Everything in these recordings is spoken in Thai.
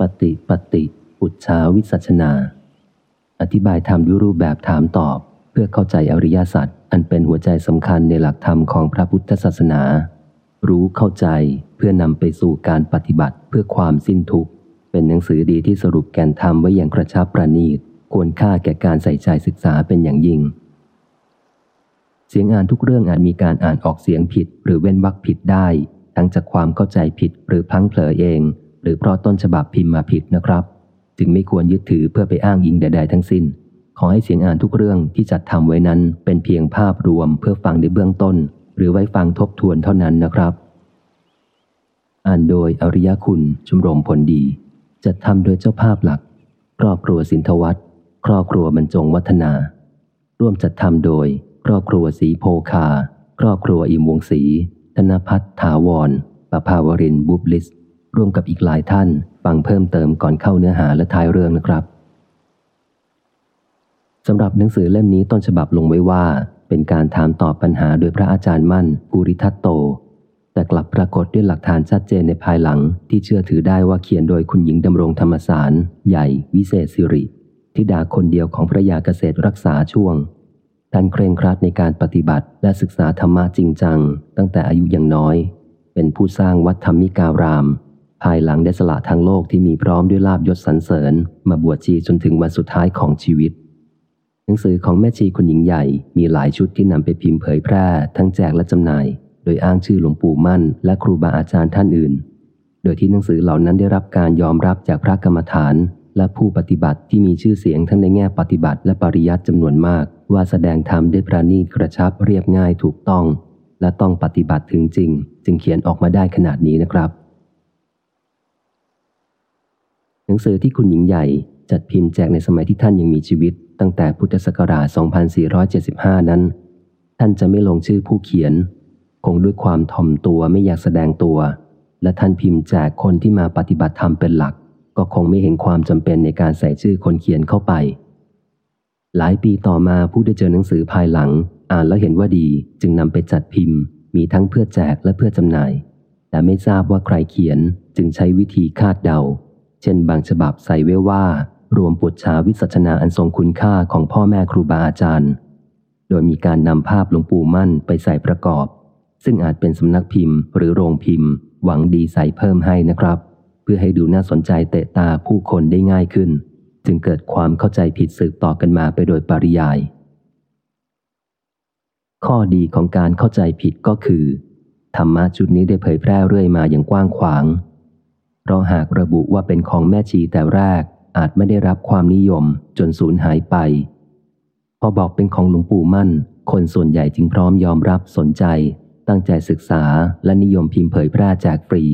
ปฏิปฏิปุจชาวิสัชนา อธิบายธรรมด้วยรูปแบบถามตอบ เพื่อเข้าใจอริยสัจอันเป็นหัวใจสำคัญในหลักธรรมของพระพุทธศาสนา รู้เข้าใจเพื่อนำไปสู่การปฏิบัติเพื่อความสิ้นทุกข์ เป็นหนังสือดีที่สรุปแก่นธรรมไว้อย่างกระชับประณีต ควรค่าแก่การใส่ใจศึกษาเป็นอย่างยิ่ง เสียงอ่านทุกเรื่องอาจมีการอ่านออกเสียงผิด หรือเว้นวรรคผิดได้ ทั้งจากความเข้าใจผิดหรือพังเผลอเอง หรือเพราะต้นฉบับพิมพ์มาผิดนะครับ จึงไม่ควรยึดถือเพื่อไปอ้างอิงใด ๆ ทั้งสิ้น ขอให้เสียงอ่านทุกเรื่องที่จัดทำไว้นั้นเป็นเพียงภาพรวมเพื่อฟังในเบื้องต้น หรือไว้ฟังทบทวนเท่านั้นนะครับ อ่านโดยอริยคุณชมรมผลดี จัดทำโดยเจ้าภาพหลัก ครอบครัวสินทวัตครอบครัวบรรจงวัฒนา ร่วมจัดทำโดย ครอบครัวสีโพคา ครอบครัวอิมวงศรีธนพัฒน์ถาวรปภาวรินบุบลิส ร่วมกับอีกหลายท่านฟังเพิ่มเติมก่อนเข้าเนื้อหาและท้ายเรื่องนะครับสำหรับหนังสือเล่มนี้ต้นฉบับลงไว้ว่า เป็นการถามตอบปัญหาโดยพระอาจารย์มั่นภูริทัตโต แต่กลับปรากฏด้วยหลักฐานชัดเจนในภายหลัง ที่เชื่อถือได้ว่าเขียนโดยคุณหญิงดำรงธรรมสาร ใหญ่ วิเศษสิริธิดาคนเดียวของพระยาเกษตรรักษาช่วงท่านเคร่งครัดในการปฏิบัติและศึกษาธรรมะจริงจัง ตั้งแต่อายุยังน้อย เป็นผู้สร้างวัดธรรมิการาม ภายหลังได้สละทางโลกที่มีพร้อมด้วยลาบยศสรรเสริญ มาบวชชีจนถึงวันสุดท้ายของชีวิต หนังสือของแม่ชีคุณหญิงใหญ่มีหลายชุดที่นำไปพิมพ์เผยแพร่ ทั้งแจกและจำหน่าย โดยอ้างชื่อหลวงปู่มั่น และครูบาอาจารย์ท่านอื่น โดยที่หนังสือเหล่านั้นได้รับการยอมรับจากพระกรรมฐาน และผู้ปฏิบัติที่มีชื่อเสียงทั้งในแง่ปฏิบัติและปริยัติจำนวนมาก ว่าแสดงธรรมได้ประณีตกระชับเรียบง่ายถูกต้อง และต้องปฏิบัติถึงจริง จึงเขียนออกมาได้ขนาดนี้นะครับ หนังสือที่คุณหญิงใหญ่จัดพิมพ์แจกในสมัยที่ท่านยังมีชีวิต ตั้งแต่พุทธศักราช 2475 นั้น ท่านจะไม่ลงชื่อผู้เขียน คงด้วยความถ่อมตัวไม่อยากแสดงตัว และท่านพิมพ์แจกคนที่มาปฏิบัติธรรมเป็นหลัก ก็คงไม่เห็นความจำเป็นในการใส่ชื่อคนเขียนเข้าไป หลายปีต่อมาผู้ได้เจอหนังสือภายหลัง อ่านแล้วเห็นว่าดีจึงนำไปจัดพิมพ์ มีทั้งเพื่อแจกและเพื่อจำหน่าย แต่ไม่ทราบว่าใครเขียนจึงใช้วิธีคาดเดา เช่นบางฉบับใส่ไว้ว่า รวมปุจชาวิสัชนาอันทรงคุณค่าของพ่อแม่ครูบาอาจารย์ โดยมีการนำภาพหลวงปู่มั่นไปใส่ประกอบ ซึ่งอาจเป็นสำนักพิมพ์หรือโรงพิมพ์ หวังดีใส่เพิ่มให้นะครับ เพื่อให้ดูน่าสนใจเตะตาผู้คนได้ง่ายขึ้น จึงเกิดความเข้าใจผิดสืบต่อกันมาไปโดยปริยาย ข้อดีของการเข้าใจผิดก็คือธรรมะชุดนี้ได้เผยแพร่เรื่อยมาอย่างกว้างขวาง เพราะหากระบุว่าเป็นของแม่ชีแต่แรก อาจไม่ได้รับความนิยมจนสูญหายไป พอบอกเป็นของหลวงปู่มั่น คนส่วนใหญ่จึงพร้อมยอมรับสนใจ ตั้งใจศึกษาและนิยมพิมพ์เผยแพร่แจกฟรี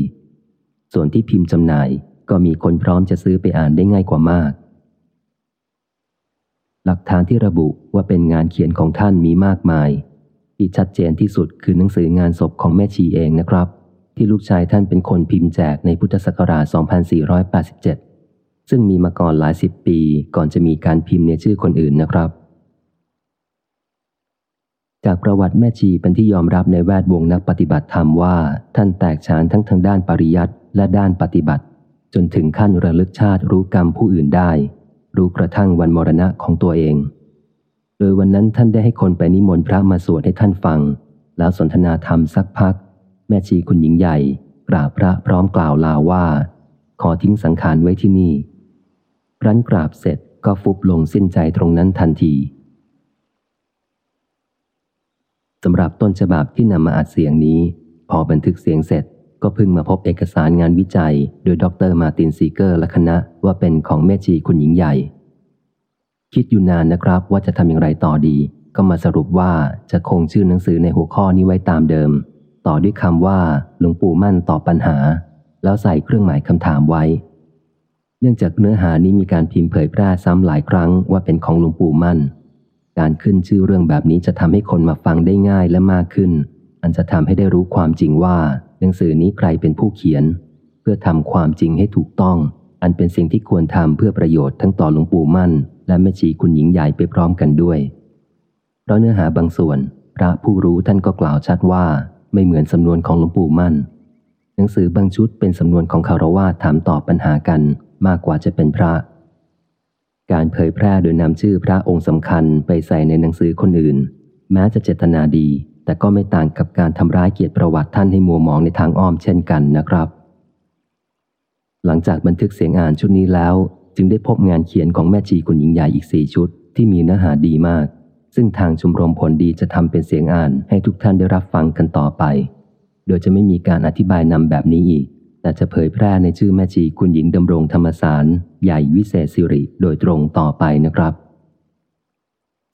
ส่วนที่พิมพ์จำหน่ายก็มีคนพร้อมจะซื้อไปอ่านได้ง่ายกว่ามาก หลักฐานที่ระบุว่าเป็นงานเขียนของท่านมีมากมาย ที่ชัดเจนที่สุดคือหนังสืองานศพของแม่ชีเองนะครับ ที่ลูกชายท่านเป็นคนพิมพ์แจกในพุทธศักราช 2487 ซึ่งมีมาก่อนหลายสิบปีก่อนจะมีการพิมพ์ในชื่อคนอื่นนะครับ จากประวัติแม่ชีเป็นที่ยอมรับในแวดวงนักปฏิบัติธรรมว่า ท่านแตกฉานทั้งทางด้านปริยัติและด้านปฏิบัติ จนถึงขั้นระลึกชาติรู้กรรมผู้อื่นได้ รู้กระทั่งวันมรณะของตัวเอง โดยวันนั้นท่านได้ให้คนไปนิมนต์พระมาสวดให้ท่านฟัง แล้วสนทนาธรรมสักพัก แม่ชีคุณหญิงใหญ่กราบพระพร้อมกล่าวลาว่า ขอทิ้งสังขารไว้ที่นี่รันกราบเสร็จก็ฟุบลงสิ้นใจตรงนั้นทันทีสำหรับต้นฉบับที่นำมาอัดเสียงนี้ พอบันทึกเสียงเสร็จก็เพิ่งมาพบเอกสารงานวิจัย โดยดรมาตินซีเกอร์และคณะว่าเป็นของแม่ชีคุณหญิงใหญ่ คิดอยู่นานนะครับว่าจะทำอย่างไรต่อดี ก็มาสรุปว่าจะคงชื่อหนังสือในหัวข้อนี้ไว้ตามเดิม ต่อด้วยคำว่าหลวงปู่มั่นตอบปัญหา แล้วใส่เครื่องหมายคำถามไว้ เนื่องจากเนื้อหานี้มีการพิมพ์เผยแพร่ซ้ำหลายครั้งว่าเป็นของหลวงปู่มั่น การขึ้นชื่อเรื่องแบบนี้จะทำให้คนมาฟังได้ง่ายและมากขึ้น อันจะทำให้ได้รู้ความจริงว่าหนังสือนี้ใครเป็นผู้เขียน เพื่อทำความจริงให้ถูกต้อง อันเป็นสิ่งที่ควรทำเพื่อประโยชน์ทั้งต่อหลวงปู่มั่น และแม่ชีคุณหญิงใหญ่ไปพร้อมกันด้วยเพราะเนื้อหาบางส่วน พระผู้รู้ท่านก็กล่าวชัดว่า ไม่เหมือนสำนวนของหลวงปู่มั่น หนังสือบางชุดเป็นสำนวนของคารวาถามตอบปัญหากันมากกว่าจะเป็นพระ การเผยแพร่โดยนำชื่อพระองค์สำคัญไปใส่ในหนังสือคนอื่น แม้จะเจตนาดี แต่ก็ไม่ต่างกับการทำร้ายเกียรติประวัติท่านให้มัวหมองในทางอ้อมเช่นกันนะครับ หลังจากบันทึกเสียงอ่านชุดนี้แล้ว จึงได้พบงานเขียนของแม่ชีคุณหญิงใหญ่อีกสี่ชุดที่มีเนื้อหาดีมาก ซึ่งทางชมรมผลดีจะทำเป็นเสียงอ่านให้ทุกท่านได้รับฟังกันต่อไป โดยจะไม่มีการอธิบายนำแบบนี้อีก แต่จะเผยแพร่ในชื่อแม่ชีคุณหญิงดำรงธรรมสาร ใหญ่วิเศษสิริโดยตรงต่อไปนะครับ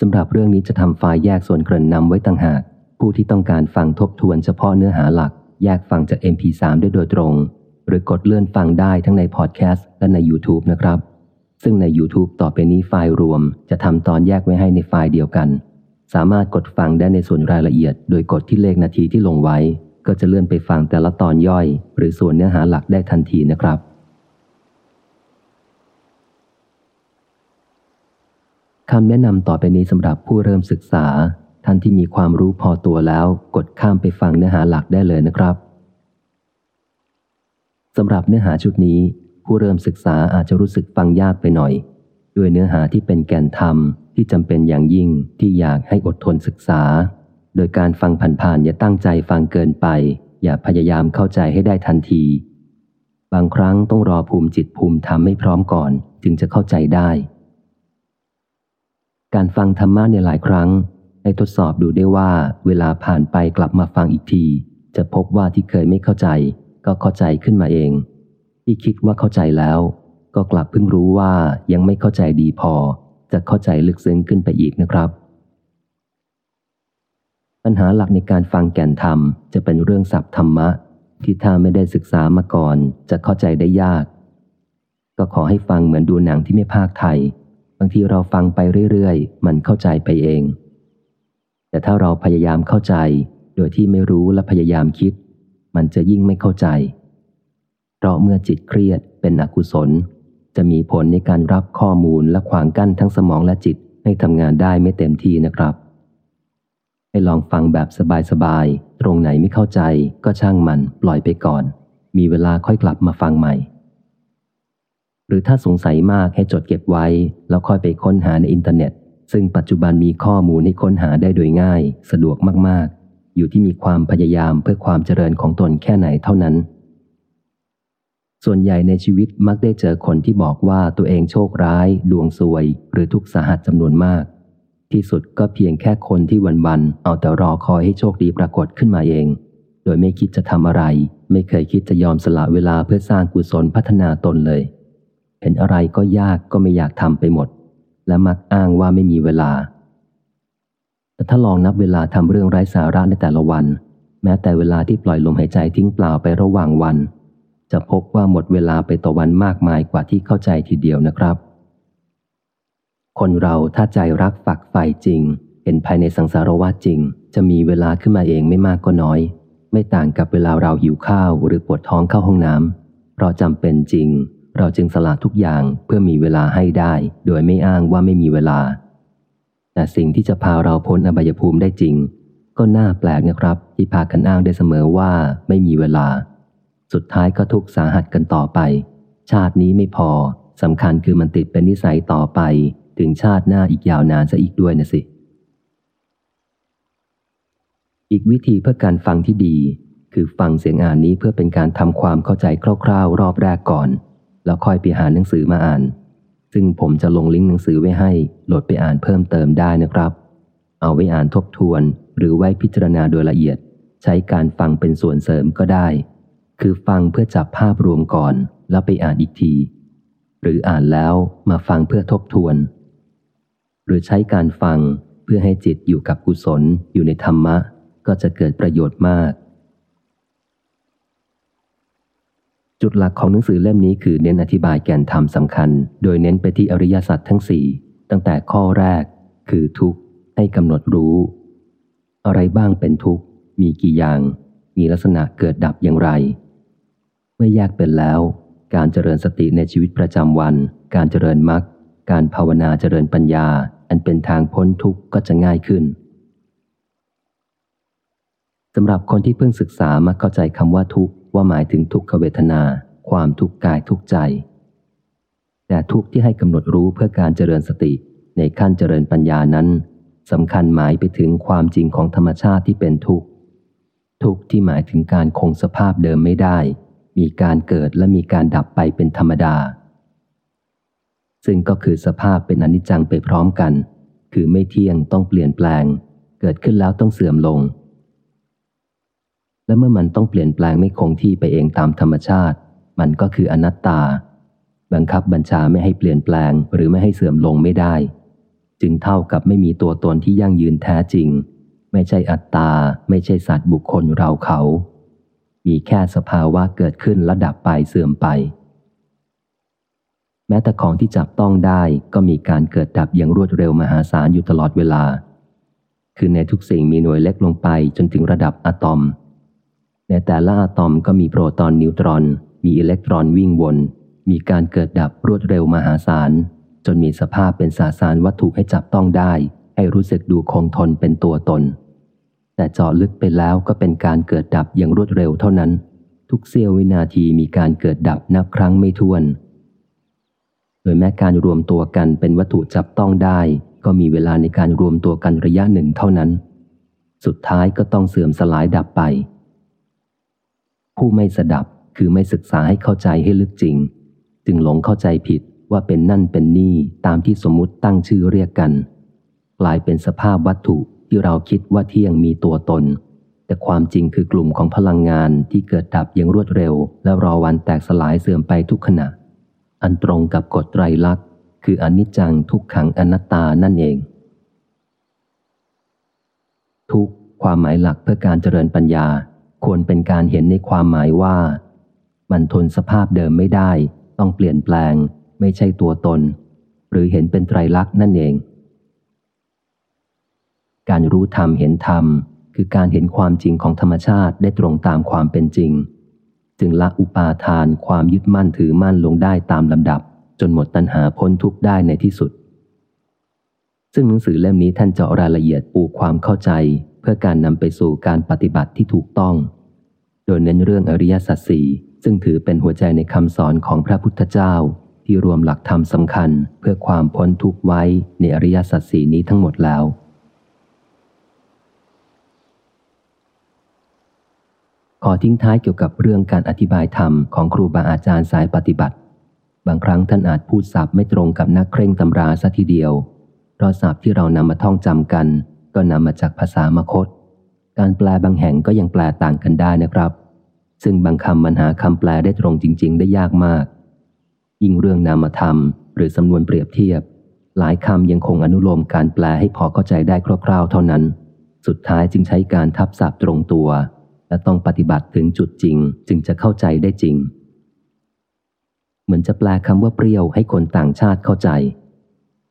สำหรับเรื่องนี้จะทำไฟล์แยกส่วนเกริ่นนำไว้ต่างหาก ผู้ที่ต้องการฟังทบทวนเฉพาะเนื้อหาหลัก แยกฟังจาก MP3 ได้โดยตรง หรือกดเลื่อนฟังได้ทั้งในพอดแคสต์และใน YouTube นะครับ ซึ่งใน YouTube ต่อไปนี้ไฟล์รวมจะทำตอนแยกไว้ให้ในไฟล์เดียวกัน สามารถกดฟังได้ในส่วนรายละเอียด โดยกดที่เลขนาทีที่ลงไว้ ก็จะเลื่อนไปฟังแต่ละตอนย่อย หรือส่วนเนื้อหาหลักได้ทันทีนะครับ คำแนะนำต่อไปนี้สำหรับผู้เริ่มศึกษา ท่านที่มีความรู้พอตัวแล้ว กดข้ามไปฟังเนื้อหาหลักได้เลยนะครับสำหรับเนื้อหาชุดนี้ ผู้เริ่มศึกษาอาจจะรู้สึกฟังยากไปหน่อย ด้วยเนื้อหาที่เป็นแก่นธรรมที่จำเป็นอย่างยิ่งที่อยากให้อดทนศึกษา โดยการฟังผ่านๆอย่าตั้งใจฟังเกินไป อย่าพยายามเข้าใจให้ได้ทันที บางครั้งต้องรอภูมิจิตภูมิธรรมให้พร้อมก่อนจึงจะเข้าใจได้ การฟังธรรมะในหลายครั้งให้ทดสอบดูได้ว่าเวลาผ่านไปกลับมาฟังอีกที จะพบว่าที่เคยไม่เข้าใจ ก็เข้าใจขึ้นมาเอง ที่คิดว่าเข้าใจแล้ว ก็กลับเพิ่งรู้ว่ายังไม่เข้าใจดีพอ จะเข้าใจลึกซึ้งขึ้นไปอีกนะครับ ปัญหาหลักในการฟังแก่นธรรม จะเป็นเรื่องศัพท์ธรรมะ ที่ถ้าไม่ได้ศึกษามาก่อน จะเข้าใจได้ยาก ก็ขอให้ฟังเหมือนดูหนังที่ไม่ภาคไทย บางทีเราฟังไปเรื่อยๆ มันเข้าใจไปเอง แต่ถ้าเราพยายามเข้าใจ โดยที่ไม่รู้และพยายามคิด มันจะยิ่งไม่เข้าใจ เพราะเมื่อจิตเครียดเป็นอกุศล จะมีผลในการรับข้อมูลและขวางกั้นทั้งสมองและจิตให้ทำงานได้ไม่เต็มที่นะครับ ให้ลองฟังแบบสบายๆ ตรงไหนไม่เข้าใจก็ช่างมันปล่อยไปก่อน มีเวลาค่อยกลับมาฟังใหม่ หรือถ้าสงสัยมากให้จดเก็บไว้ แล้วค่อยไปค้นหาในอินเทอร์เน็ต ซึ่งปัจจุบันมีข้อมูลให้ค้นหาได้โดยง่าย สะดวกมากๆ อยู่ที่มีความพยายามเพื่อความเจริญของตนแค่ไหนเท่านั้น ส่วนใหญ่ในชีวิตมักได้เจอคนที่บอกว่าตัวเองโชคร้าย ดวงซวย หรือทุกข์สาหัสจำนวนมาก ที่สุดก็เพียงแค่คนที่วันๆเอาแต่รอคอยให้โชคดีปรากฏขึ้นมาเอง โดยไม่คิดจะทำอะไร ไม่เคยคิดจะยอมสละเวลาเพื่อสร้างกุศลพัฒนาตนเลย เห็นอะไรก็ยากก็ไม่อยากทำไปหมด และมักอ้างว่าไม่มีเวลา แต่ถ้าลองนับเวลาทำเรื่องไร้สาระในแต่ละวัน แม้แต่เวลาที่ปล่อยลมหายใจทิ้งเปล่าไประหว่างวัน จะพบว่าหมดเวลาไปต่อวันมากมายกว่าที่เข้าใจทีเดียวนะครับ คนเราถ้าใจรักฝักใฝ่จริงเห็นภายในสังสารวัฏจริง จะมีเวลาขึ้นมาเองไม่มากก็น้อย ไม่ต่างกับเวลาเราหิวข้าวหรือปวดท้องเข้าห้องน้ำเพราะจำเป็นจริง เราจึงสละทุกอย่างเพื่อมีเวลาให้ได้ โดยไม่อ้างว่าไม่มีเวลา แต่สิ่งที่จะพาเราพ้นอบายภูมิได้จริง ก็น่าแปลกนะครับ ที่พากันอ้างได้เสมอว่าไม่มีเวลา สุดท้ายก็ทุกข์สาหัสกันต่อไป ชาตินี้ไม่พอสำคัญคือมันติดเป็นนิสัยต่อไป ถึงชาติหน้าอีกยาวนานซะอีกด้วยนะสิ อีกวิธีเพื่อการฟังที่ดี คือฟังเสียงอ่านนี้เพื่อเป็นการทำความเข้าใจคร่าวๆ รอบแรกก่อน แล้วค่อยไปหาหนังสือมาอ่าน ซึ่งผมจะลงลิงก์หนังสือไว้ให้โหลดไปอ่านเพิ่มเติมได้นะครับ เอาไว้อ่านทบทวน หรือไว้พิจารณาโดยละเอียด ใช้การฟังเป็นส่วนเสริมก็ได้ คือฟังเพื่อจับภาพรวมก่อนแล้วไปอ่านอีกที หรืออ่านแล้วมาฟังเพื่อทบทวน หรือใช้การฟังเพื่อให้จิตอยู่กับกุศลอยู่ในธรรมะ ก็จะเกิดประโยชน์มาก จุดหลักของหนังสือเล่มนี้คือเน้นอธิบายแก่นธรรมสำคัญ โดยเน้นไปที่อริยสัจทั้งสี่ตั้งแต่ข้อแรก คือทุกข์ให้กำหนดรู้ อะไรบ้างเป็นทุกข์มีกี่อย่าง มีลักษณะเกิดดับอย่างไร มื่อแยกเป็นแล้ว การเจริญสติในชีวิตประจำวัน การเจริญมรรคการภาวนาเจริญปัญญา อันเป็นทางพ้นทุกข์ก็จะง่ายขึ้นสำหรับคนที่เพิ่งศึกษามักเข้าใจคำว่าทุกข์ว่าหมายถึงทุกขเวทนา ความทุกข์กายทุกข์ใจ แต่ทุกข์ที่ให้กำหนดรู้เพื่อการเจริญสติในขั้นเจริญปัญญานั้นสำคัญหมายไปถึงความจริงของธรรมชาติที่เป็นทุกข์ ทุกข์ที่หมายถึงการคงสภาพเดิมไม่ได้ มีการเกิดและมีการดับไปเป็นธรรมดา ซึ่งก็คือสภาพเป็นอนิจจังไปพร้อมกัน คือไม่เที่ยงต้องเปลี่ยนแปลง เกิดขึ้นแล้วต้องเสื่อมลง และเมื่อมันต้องเปลี่ยนแปลงไม่คงที่ไปเองตามธรรมชาติ มันก็คืออนัตตา บังคับบัญชาไม่ให้เปลี่ยนแปลงหรือไม่ให้เสื่อมลงไม่ได้ จึงเท่ากับไม่มีตัวตนที่ยั่งยืนแท้จริง ไม่ใช่อัตตา ไม่ใช่สัตว์บุคคลเราเขา มีแค่สภาวะเกิดขึ้นและดับไปเสื่อมไป แม้แต่ของที่จับต้องได้ก็มีการเกิดดับอย่างรวดเร็วมหาศาลอยู่ตลอดเวลา คือในทุกสิ่งมีหน่วยเล็กลงไปจนถึงระดับอะตอม ในแต่ละอะตอมก็มีโปรตอนนิวตรอน มีอิเล็กตรอนวิ่งวน มีการเกิดดับรวดเร็วมหาศาลจนมีสภาพเป็นสาสารวัตถุให้จับต้องได้ ให้รู้สึกดูคงทนเป็นตัวตน แต่เจาะลึกไปแล้วก็เป็นการเกิดดับอย่างรวดเร็วเท่านั้น ทุกเสี้ยววินาทีมีการเกิดดับนับครั้งไม่ถ้วน โดยแม้การรวมตัวกันเป็นวัตถุจับต้องได้ ก็มีเวลาในการรวมตัวกันระยะหนึ่งเท่านั้น สุดท้ายก็ต้องเสื่อมสลายดับไป ผู้ไม่สดับคือไม่ศึกษาให้เข้าใจให้ลึกจริง จึงหลงเข้าใจผิดว่าเป็นนั่นเป็นนี่ตามที่สมมติตั้งชื่อเรียกกัน กลายเป็นสภาพวัตถุ ที่เราคิดว่าเที่ยงมีตัวตน แต่ความจริงคือกลุ่มของพลังงานที่เกิดดับอย่างรวดเร็ว และรอวันแตกสลายเสื่อมไปทุกขณะ อันตรงกับกฎไตรลักษณ์ คืออนิจจังทุกขังอนัตตานั่นเอง ทุกความหมายหลักเพื่อการเจริญปัญญา ควรเป็นการเห็นในความหมายว่า มันทนสภาพเดิมไม่ได้ ต้องเปลี่ยนแปลง ไม่ใช่ตัวตน หรือเห็นเป็นไตรลักษณ์นั่นเอง การรู้ธรรมเห็นธรรม คือการเห็นความจริงของธรรมชาติได้ตรงตามความเป็นจริง จึงละอุปาทานความยึดมั่นถือมั่นลงได้ตามลำดับ จนหมดตัณหาพ้นทุกข์ได้ในที่สุด ซึ่งหนังสือเล่มนี้ท่านเจาะรายละเอียดปูความเข้าใจ เพื่อการนำไปสู่การปฏิบัติที่ถูกต้อง โดยเน้นเรื่องอริยสัจสี่ซึ่งถือเป็นหัวใจในคำสอนของพระพุทธเจ้าที่รวมหลักธรรมสำคัญเพื่อความพ้นทุกข์ไว้ในอริยสัจสีนี้ทั้งหมดแล้ว ขอทิ้งท้ายเกี่ยวกับเรื่องการอธิบายธรรมของครูบาอาจารย์สายปฏิบัติ บางครั้งท่านอาจพูดศัพท์ไม่ตรงกับนักเคร่งตำราซะทีเดียว เพราะศัพท์ที่เรานำมาท่องจำกัน ก็นำมาจากภาษามคต การแปลบางแห่งก็ยังแปลต่างกันได้นะครับ ซึ่งบางคำมันหาคำแปลได้ตรงจริง ๆ ได้ยากมาก ยิ่งเรื่องนามธรรม หรือสำนวนเปรียบเทียบ หลายคำยังคงอนุโลมการแปลให้พอเข้าใจได้คร่าวๆ เท่านั้น สุดท้ายจึงใช้การทับศัพท์ตรงตัว และต้องปฏิบัติถึงจุดจริงจึงจะเข้าใจได้จริง เหมือนจะแปลคำว่าเปรี้ยวให้คนต่างชาติเข้าใจ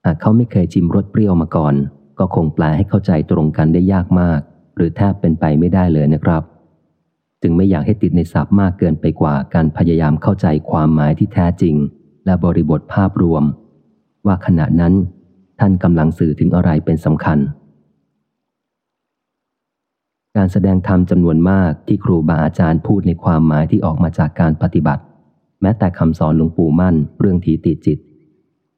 หากเขาไม่เคยชิมรสเปรี้ยวมาก่อน ก็คงแปลให้เข้าใจตรงกันได้ยากมาก หรือแทบเป็นไปไม่ได้เลยนะครับ จึงไม่อยากให้ติดในศัพท์มากเกินไปกว่าการพยายามเข้าใจความหมายที่แท้จริง และบริบทภาพรวม ว่าขณะนั้นท่านกำลังสื่อถึงอะไรเป็นสำคัญ การแสดงธรรมจำนวนมากที่ครูบาอาจารย์พูดในความหมายที่ออกมาจากการปฏิบัติ แม้แต่คำสอนหลวงปู่มั่น เรื่องทีติจิต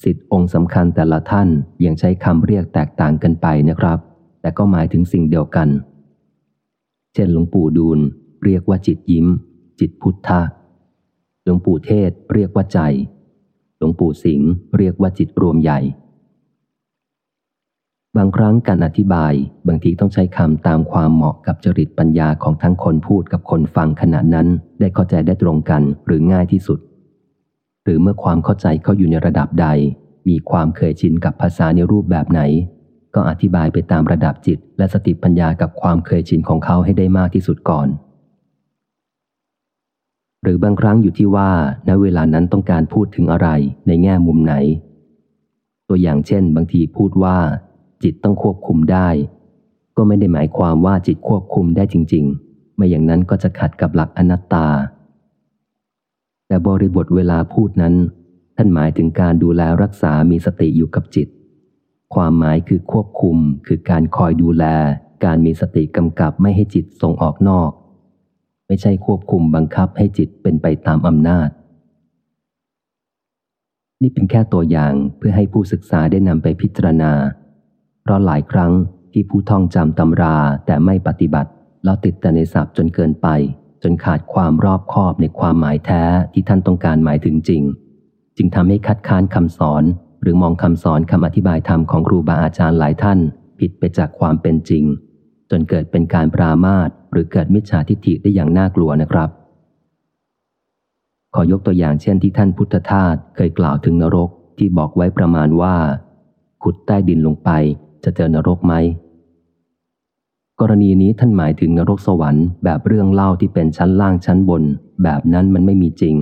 สิทธิองค์สำคัญแต่ละท่านยังใช้คำเรียกแตกต่างกันไปนะครับ แต่ก็หมายถึงสิ่งเดียวกัน เช่นหลวงปู่ดูลเรียกว่าจิตยิ้ม จิตพุทธะหลวงปู่เทศเรียกว่าใจ หลวงปู่สิงห์เรียกว่าจิตรวมใหญ่ บางครั้งการอธิบายบางทีต้องใช้คำตามความเหมาะกับจริตปัญญาของทั้งคนพูดกับคนฟังขณะนั้น ได้เข้าใจได้ตรงกันหรือง่ายที่สุด หรือเมื่อความเข้าใจเขาอยู่ในระดับใด มีความเคยชินกับภาษาในรูปแบบไหน ก็อธิบายไปตามระดับจิต และสติปัญญากับความเคยชินของเขาให้ได้มากที่สุดก่อน หรือบางครั้งอยู่ที่ว่า ณเวลานั้นต้องการพูดถึงอะไรในแง่มุมไหน ตัวอย่างเช่น บางทีพูดว่า จิตต้องควบคุมได้ ก็ไม่ได้หมายความว่าจิตควบคุมได้จริง ๆ ไม่อย่างนั้นก็จะขัดกับหลักอนัตตา แต่บริบทเวลาพูดนั้น ท่านหมายถึงการดูแลรักษามีสติอยู่กับจิต ความหมายคือควบคุมคือการคอยดูแล การมีสติกำกับไม่ให้จิตส่งออกนอก ไม่ใช่ควบคุมบังคับให้จิตเป็นไปตามอำนาจนี่เป็นแค่ตัวอย่างเพื่อให้ผู้ศึกษาได้นำไปพิจารณา เพราะหลายครั้งที่ผู้ท่องจำตำราแต่ไม่ปฏิบัติ แล้วติดแต่ในศัพท์จนเกินไป จนขาดความรอบคอบในความหมายแท้ที่ท่านต้องการหมายถึงจริง จึงทำให้คัดค้านคำสอน หรือมองคำสอนคำอธิบายธรรมของครูบาอาจารย์หลายท่าน ผิดไปจากความเป็นจริง จนเกิดเป็นการปรามาสหรือเกิดมิจฉาทิฏฐิได้อย่างน่ากลัวนะครับ ขอยกตัวอย่างเช่นที่ท่านพุทธทาสเคยกล่าวถึงนรกที่บอกไว้ประมาณว่าขุดใต้ดินลงไป จะเจอนรกไหม กรณีนี้ท่านหมายถึงนรกสวรรค์แบบเรื่องเล่าที่เป็นชั้นล่างชั้นบน แบบนั้นมันไม่มีจริง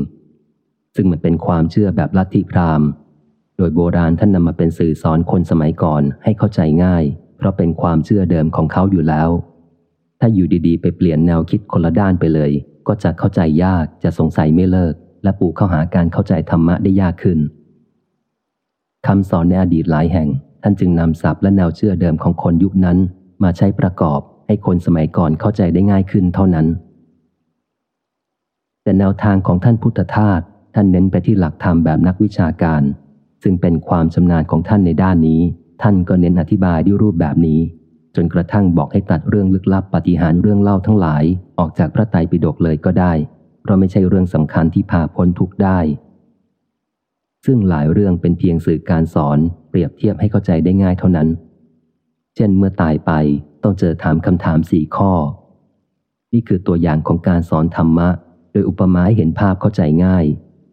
ซึ่งมันเป็นความเชื่อแบบลัทธิพราหมณ์ โดยโบราณท่านนำมาเป็นสื่อสอนคนสมัยก่อนให้เข้าใจง่าย เพราะเป็นความเชื่อเดิมของเขาอยู่แล้ว ถ้าอยู่ดีๆ ไปเปลี่ยนแนวคิดคนละด้านไปเลย ก็จะเข้าใจยากจะสงสัยไม่เลิก และปูเข้าหาการเข้าใจธรรมะได้ยากขึ้นคำสอนในอดีตหลายแห่ง ท่านจึงนำศัพท์และแนวเชื่อเดิมของคนยุคนั้น มาใช้ประกอบให้คนสมัยก่อนเข้าใจได้ง่ายขึ้นเท่านั้น แต่แนวทางของท่านพุทธทาสท่านเน้นไปที่หลักธรรมแบบนักวิชาการ ซึ่งเป็นความชำนาญของท่านในด้านนี้ ท่านก็เน้นอธิบายด้วยรูปแบบนี้ จนกระทั่งบอกให้ตัดเรื่องลึกลับปฏิหารเรื่องเล่าทั้งหลาย ออกจากพระไตรปิฎกเลยก็ได้ เพราะไม่ใช่เรื่องสำคัญที่พาพ้นทุกได้ ซึ่งหลายเรื่องเป็นเพียงสื่อการสอนเปรียบเทียบให้เข้าใจได้ง่ายเท่านั้น เช่นเมื่อตายไปต้องเจอถามคำถามสี่ข้อ นี่คือตัวอย่างของการสอนธรรมะ โดยอุปมาให้เห็นภาพเข้าใจง่าย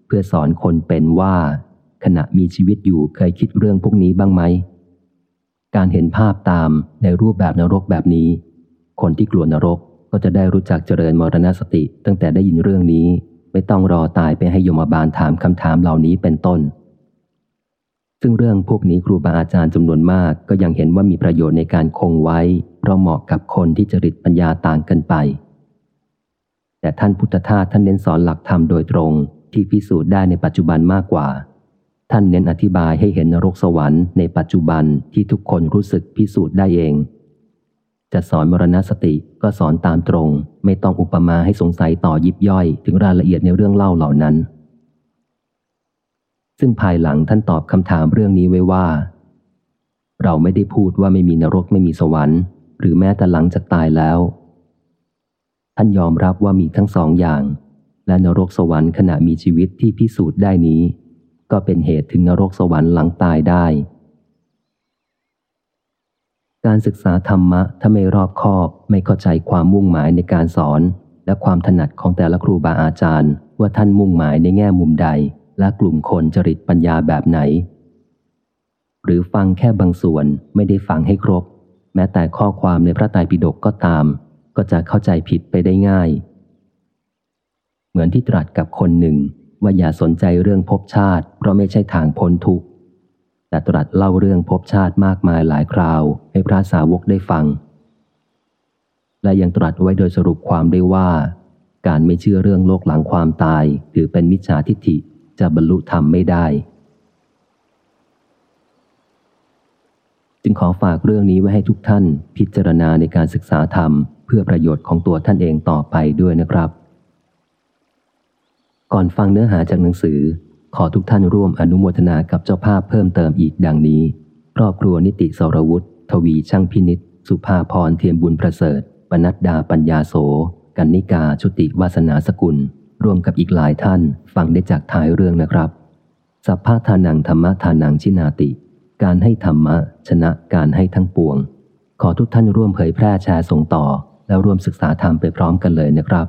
เพื่อสอนคนเป็นว่า ขณะมีชีวิตอยู่เคยคิดเรื่องพวกนี้บ้างไหม การเห็นภาพตามในรูปแบบนรกแบบนี้ คนที่กลัวนรกก็จะได้รู้จักเจริญมรณสติตั้งแต่ได้ยินเรื่องนี้ ไม่ต้องรอตายไปให้ยมบาลถามคำถามเหล่านี้เป็นต้น ซึ่งเรื่องพวกนี้ครูบาอาจารย์จำนวนมากก็ยังเห็นว่ามีประโยชน์ในการคงไว้ เพราะเหมาะกับคนที่จริตปัญญาต่างกันไป แต่ท่านพุทธทาสท่านเน้นสอนหลักธรรมโดยตรงที่พิสูจน์ได้ในปัจจุบันมากกว่า ท่านเน้นอธิบายให้เห็นนรกสวรรค์ในปัจจุบันที่ทุกคนรู้สึกพิสูจน์ได้เอง จะสอนมรณสติก็สอนตามตรง ไม่ต้องอุปมาให้สงสัยต่อยิบย่อยถึงรายละเอียดในเรื่องเล่าเหล่านั้น ซึ่งภายหลังท่านตอบคำถามเรื่องนี้ไว้ว่า เราไม่ได้พูดว่าไม่มีนรกไม่มีสวรรค์ หรือแม้แต่หลังจากตายแล้ว ท่านยอมรับว่ามีทั้งสองอย่าง และนรกสวรรค์ขณะมีชีวิตที่พิสูจน์ได้นี้ ก็เป็นเหตุถึงนรกสวรรค์หลังตายได้ การศึกษาธรรมะถ้าไม่รอบคอบไม่เข้าใจความมุ่งหมายในการสอน และความถนัดของแต่ละครูบาอาจารย์ ว่าท่านมุ่งหมายในแง่มุมใด และกลุ่มคนจริตปัญญาแบบไหน หรือฟังแค่บางส่วนไม่ได้ฟังให้ครบ แม้แต่ข้อความในพระไตรปิฎกก็ตาม ก็จะเข้าใจผิดไปได้ง่าย เหมือนที่ตรัสกับคนหนึ่ง ว่าอย่าสนใจเรื่องภพชาติ เพราะไม่ใช่ทางพ้นทุกข์ แต่ตรัสเล่าเรื่องพบชาติมากมายหลายคราวให้พระสาวกได้ฟัง และยังตรัสไว้โดยสรุปความได้ว่า การไม่เชื่อเรื่องโลกหลังความตาย ถือเป็นมิจฉาทิฏฐิจะบรรลุธรรมไม่ได้ จึงขอฝากเรื่องนี้ไว้ให้ทุกท่านพิจารณาในการศึกษาธรรม เพื่อประโยชน์ของตัวท่านเองต่อไปด้วยนะครับ ก่อนฟังเนื้อหาจากหนังสือ ขอทุกท่านร่วมอนุโมทนากับเจ้าภาพเพิ่มเติมอีกดังนี้ ครอบครัวนิติสรวุฒิทวีช่างพินิษสุภาพรเทียมบุญประเสริฐ ปนัดดาปัญญาโส กันนิกาชุติวาสนาสกุล ร่วมกับอีกหลายท่าน ฟังได้จากท้ายเรื่องนะครับ สัพพะทานังธรรมะทานังชินาติ การให้ธรรมะ ชนะการให้ทั้งปวง ขอทุกท่านร่วมเผยแพร่แชร์ส่งต่อ แล้วร่วมศึกษาธรรมไปพร้อมกันเลยนะครับ